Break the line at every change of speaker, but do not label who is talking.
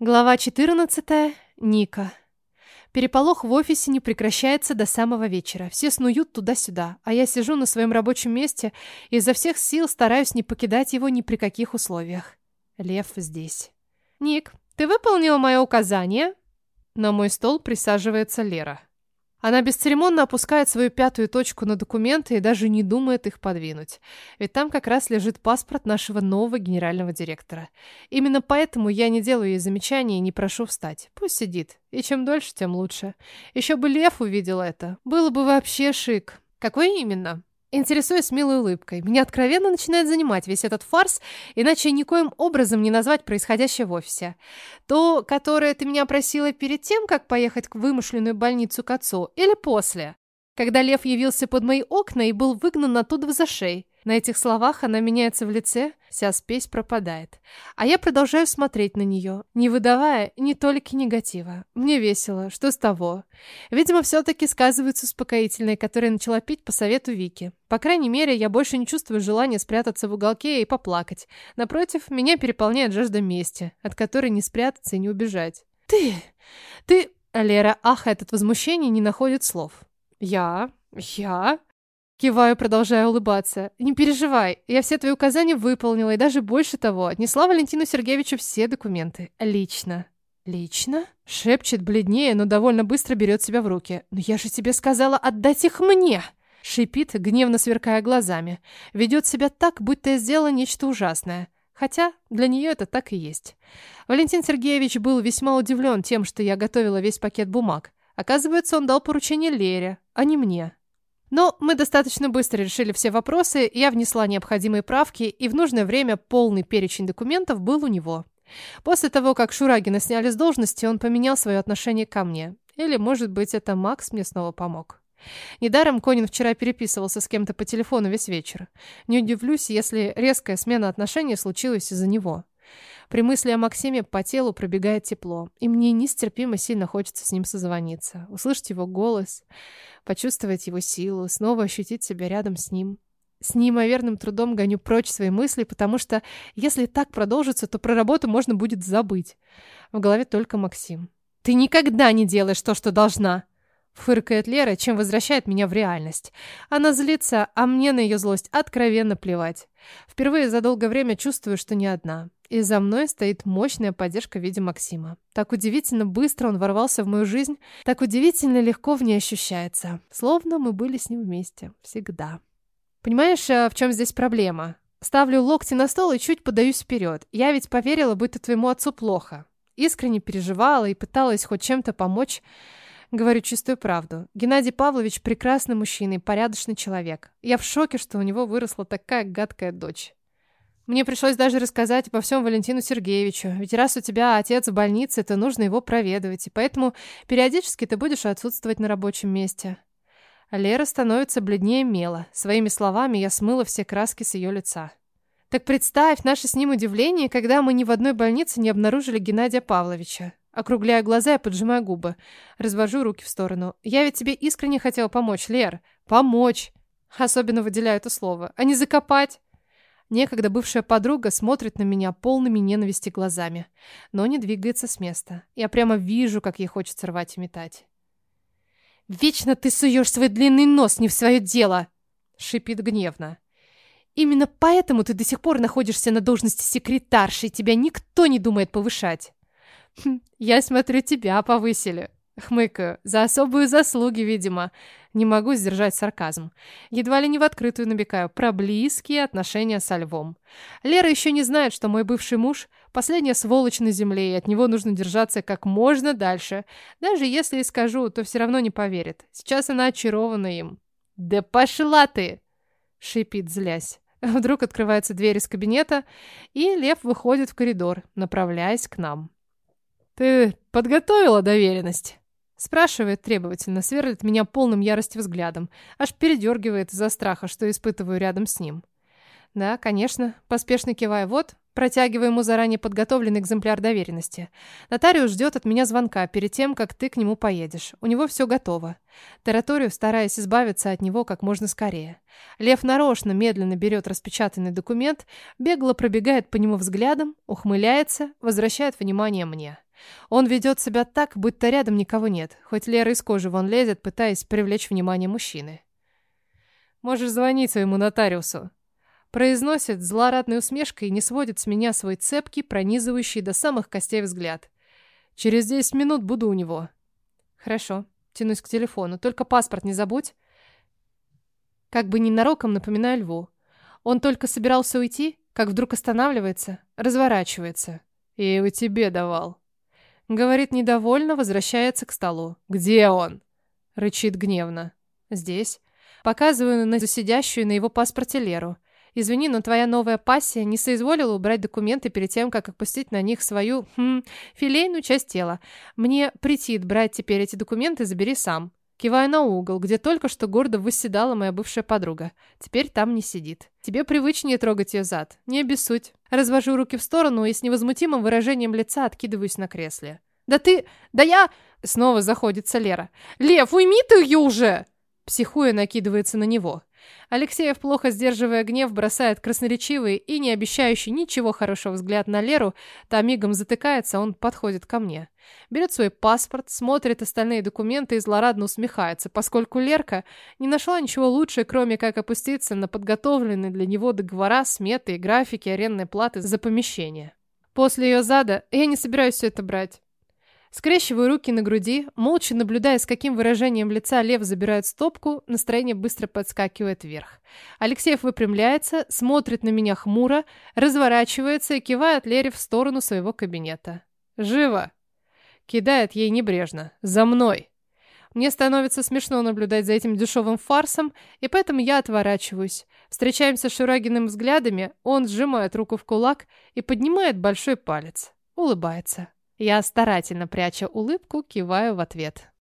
Глава 14. Ника. Переполох в офисе не прекращается до самого вечера. Все снуют туда-сюда, а я сижу на своем рабочем месте и изо всех сил стараюсь не покидать его ни при каких условиях. Лев здесь. «Ник, ты выполнила мое указание?» На мой стол присаживается Лера. Она бесцеремонно опускает свою пятую точку на документы и даже не думает их подвинуть. Ведь там как раз лежит паспорт нашего нового генерального директора. Именно поэтому я не делаю ей замечаний и не прошу встать. Пусть сидит. И чем дольше, тем лучше. Еще бы Лев увидел это. Было бы вообще шик. Какой именно? Интересуюсь милой улыбкой. Меня откровенно начинает занимать весь этот фарс, иначе никоим образом не назвать происходящее в офисе. То, которое ты меня просила перед тем, как поехать в вымышленную больницу к отцу, или после, когда лев явился под мои окна и был выгнан оттуда в зашей. На этих словах она меняется в лице, вся спесь пропадает. А я продолжаю смотреть на нее, не выдавая ни толики негатива. Мне весело, что с того? Видимо, все-таки сказываются успокоительные, которые начала пить по совету Вики. По крайней мере, я больше не чувствую желания спрятаться в уголке и поплакать. Напротив, меня переполняет жажда мести, от которой не спрятаться и не убежать. «Ты! Ты...» Лера ахает от возмущения не находит слов. «Я? Я?» Киваю, продолжая улыбаться. «Не переживай, я все твои указания выполнила и даже больше того, отнесла Валентину Сергеевичу все документы. Лично». «Лично?» Шепчет бледнее, но довольно быстро берет себя в руки. «Но я же тебе сказала отдать их мне!» Шипит, гневно сверкая глазами. Ведет себя так, будто я сделала нечто ужасное. Хотя для нее это так и есть. Валентин Сергеевич был весьма удивлен тем, что я готовила весь пакет бумаг. Оказывается, он дал поручение Лере, а не мне. Но мы достаточно быстро решили все вопросы, я внесла необходимые правки, и в нужное время полный перечень документов был у него. После того, как Шурагина сняли с должности, он поменял свое отношение ко мне. Или, может быть, это Макс мне снова помог. Недаром Конин вчера переписывался с кем-то по телефону весь вечер. Не удивлюсь, если резкая смена отношений случилась из-за него. При мысли о Максиме по телу пробегает тепло, и мне нестерпимо сильно хочется с ним созвониться, услышать его голос, почувствовать его силу, снова ощутить себя рядом с ним. С неимоверным трудом гоню прочь свои мысли, потому что если так продолжится, то про работу можно будет забыть. В голове только Максим. «Ты никогда не делаешь то, что должна!» Фыркает Лера, чем возвращает меня в реальность. Она злится, а мне на ее злость откровенно плевать. Впервые за долгое время чувствую, что не одна. И за мной стоит мощная поддержка в виде Максима. Так удивительно быстро он ворвался в мою жизнь, так удивительно легко в ней ощущается. Словно мы были с ним вместе. Всегда. Понимаешь, э, в чем здесь проблема? Ставлю локти на стол и чуть подаюсь вперед. Я ведь поверила, будто твоему отцу плохо. Искренне переживала и пыталась хоть чем-то помочь. Говорю чистую правду. Геннадий Павлович прекрасный мужчина и порядочный человек. Я в шоке, что у него выросла такая гадкая дочь. Мне пришлось даже рассказать обо всем Валентину Сергеевичу. Ведь раз у тебя отец в больнице, то нужно его проведывать. И поэтому периодически ты будешь отсутствовать на рабочем месте. Лера становится бледнее мела. Своими словами я смыла все краски с ее лица. Так представь наше с ним удивление, когда мы ни в одной больнице не обнаружили Геннадия Павловича. Округляю глаза и поджимаю губы. Развожу руки в сторону. Я ведь тебе искренне хотела помочь, Лер. Помочь. Особенно выделяю это слово. А не закопать. Некогда бывшая подруга смотрит на меня полными ненависти глазами, но не двигается с места. Я прямо вижу, как ей хочется рвать и метать. «Вечно ты суешь свой длинный нос не в свое дело!» — шипит гневно. «Именно поэтому ты до сих пор находишься на должности секретарши, и тебя никто не думает повышать!» «Я смотрю, тебя повысили». Хмыкаю. За особые заслуги, видимо. Не могу сдержать сарказм. Едва ли не в открытую намекаю про близкие отношения со львом. Лера еще не знает, что мой бывший муж – последняя сволочь на земле, и от него нужно держаться как можно дальше. Даже если и скажу, то все равно не поверит. Сейчас она очарована им. «Да пошла ты!» – шипит, злясь. Вдруг открывается дверь из кабинета, и лев выходит в коридор, направляясь к нам. «Ты подготовила доверенность?» Спрашивает требовательно, сверлит меня полным ярости взглядом. Аж передергивает из-за страха, что испытываю рядом с ним. Да, конечно. Поспешно кивая. Вот, протягиваю ему заранее подготовленный экземпляр доверенности. Нотариус ждет от меня звонка перед тем, как ты к нему поедешь. У него все готово. Тараторию, стараясь избавиться от него как можно скорее. Лев нарочно медленно берет распечатанный документ, бегло пробегает по нему взглядом, ухмыляется, возвращает внимание мне. Он ведет себя так, будто рядом никого нет, хоть Лера из кожи вон лезет, пытаясь привлечь внимание мужчины. «Можешь звонить своему нотариусу», произносит злорадной усмешкой и не сводит с меня свой цепкий, пронизывающий до самых костей взгляд. «Через десять минут буду у него». «Хорошо», тянусь к телефону, «только паспорт не забудь». Как бы ненароком напоминаю Льву. Он только собирался уйти, как вдруг останавливается, разворачивается. «Я его тебе давал». Говорит недовольно, возвращается к столу. «Где он?» Рычит гневно. «Здесь». Показываю на сидящую на его паспорте Леру. Извини, но твоя новая пассия не соизволила убрать документы перед тем, как опустить на них свою, хм, филейную часть тела. Мне претит брать теперь эти документы, забери сам. Кивая на угол, где только что гордо восседала моя бывшая подруга. Теперь там не сидит. Тебе привычнее трогать ее зад. Не обессудь. Развожу руки в сторону и с невозмутимым выражением лица откидываюсь на кресле. «Да ты... Да я...» Снова заходится Лера. «Лев, уйми ты ее уже!» Психуя накидывается на него. Алексеев, плохо сдерживая гнев, бросает красноречивый и не обещающий ничего хорошего взгляд на Леру, та мигом затыкается, он подходит ко мне. Берет свой паспорт, смотрит остальные документы и злорадно усмехается, поскольку Лерка не нашла ничего лучше, кроме как опуститься на подготовленные для него договора, сметы и графики арендной платы за помещение. После ее зада я не собираюсь все это брать. Скрещиваю руки на груди, молча наблюдая, с каким выражением лица Лев забирает стопку, настроение быстро подскакивает вверх. Алексеев выпрямляется, смотрит на меня хмуро, разворачивается и кивает Лере в сторону своего кабинета. «Живо!» Кидает ей небрежно. «За мной!» Мне становится смешно наблюдать за этим дешевым фарсом, и поэтому я отворачиваюсь. Встречаемся с Шурагиным взглядами, он сжимает руку в кулак и поднимает большой палец. Улыбается. Я старательно пряча улыбку, киваю в ответ.